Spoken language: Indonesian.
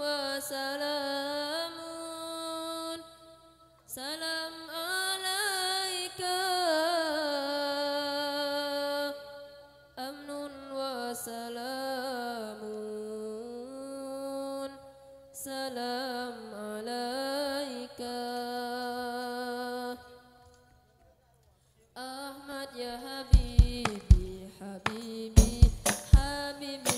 wasalamun salam alaika. Amnun wasalamun salam alaika. Ahmad ya habibi habibi habibi.